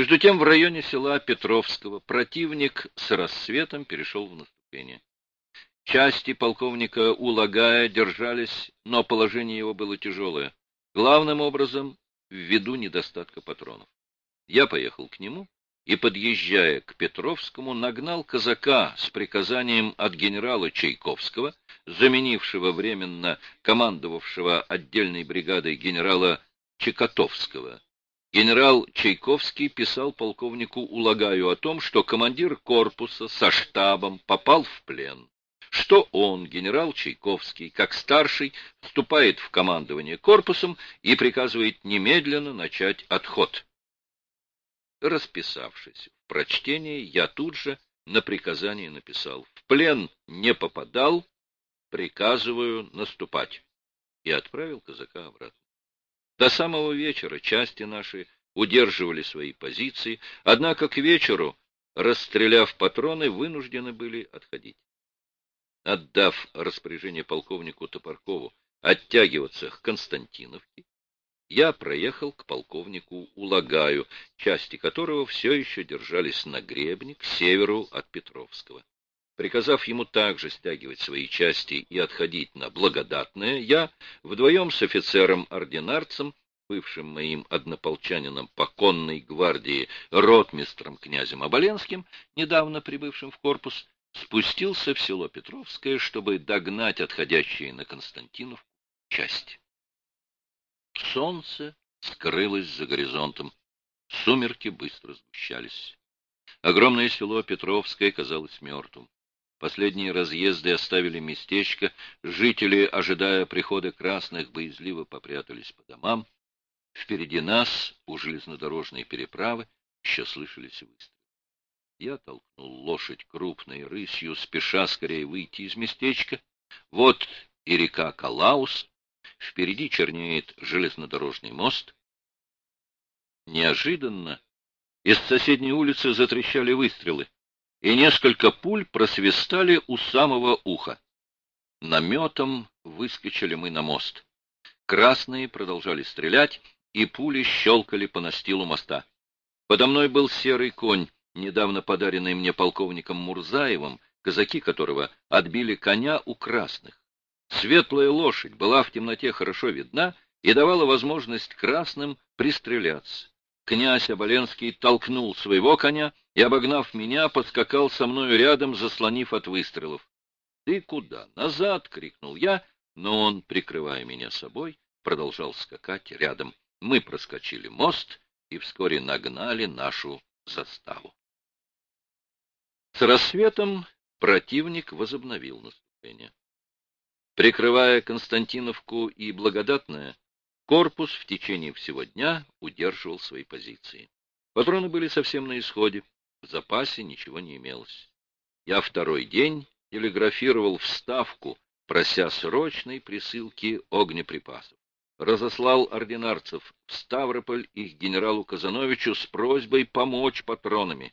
Между тем в районе села Петровского противник с рассветом перешел в наступление. Части полковника Улагая держались, но положение его было тяжелое, главным образом ввиду недостатка патронов. Я поехал к нему и, подъезжая к Петровскому, нагнал казака с приказанием от генерала Чайковского, заменившего временно командовавшего отдельной бригадой генерала Чекотовского. Генерал Чайковский писал полковнику Улагаю о том, что командир корпуса со штабом попал в плен, что он, генерал Чайковский, как старший, вступает в командование корпусом и приказывает немедленно начать отход. Расписавшись в прочтении, я тут же на приказание написал «В плен не попадал, приказываю наступать» и отправил казака обратно. До самого вечера части наши удерживали свои позиции, однако к вечеру, расстреляв патроны, вынуждены были отходить. Отдав распоряжение полковнику Топоркову оттягиваться к Константиновке, я проехал к полковнику Улагаю, части которого все еще держались на гребне к северу от Петровского. Приказав ему также стягивать свои части и отходить на благодатное, я вдвоем с офицером-ординарцем, бывшим моим однополчанином по конной гвардии, ротмистром князем Оболенским, недавно прибывшим в корпус, спустился в село Петровское, чтобы догнать отходящие на Константинов части. Солнце скрылось за горизонтом, сумерки быстро сгущались. Огромное село Петровское казалось мертвым. Последние разъезды оставили местечко, жители, ожидая прихода красных, боязливо попрятались по домам. Впереди нас, у железнодорожной переправы, еще слышались выстрелы. Я толкнул лошадь крупной рысью, спеша скорее выйти из местечка. Вот и река Калаус, впереди чернеет железнодорожный мост. Неожиданно из соседней улицы затрещали выстрелы и несколько пуль просвистали у самого уха. Наметом выскочили мы на мост. Красные продолжали стрелять, и пули щелкали по настилу моста. Подо мной был серый конь, недавно подаренный мне полковником Мурзаевым, казаки которого отбили коня у красных. Светлая лошадь была в темноте хорошо видна и давала возможность красным пристреляться. Князь Оболенский толкнул своего коня и, обогнав меня, подскакал со мною рядом, заслонив от выстрелов. — Ты куда? Назад! — крикнул я, но он, прикрывая меня собой, продолжал скакать рядом. Мы проскочили мост и вскоре нагнали нашу заставу. С рассветом противник возобновил наступление. Прикрывая Константиновку и Благодатное, Корпус в течение всего дня удерживал свои позиции. Патроны были совсем на исходе, в запасе ничего не имелось. Я второй день телеграфировал в Ставку, прося срочной присылки огнеприпасов. Разослал ординарцев в Ставрополь их генералу Казановичу с просьбой помочь патронами.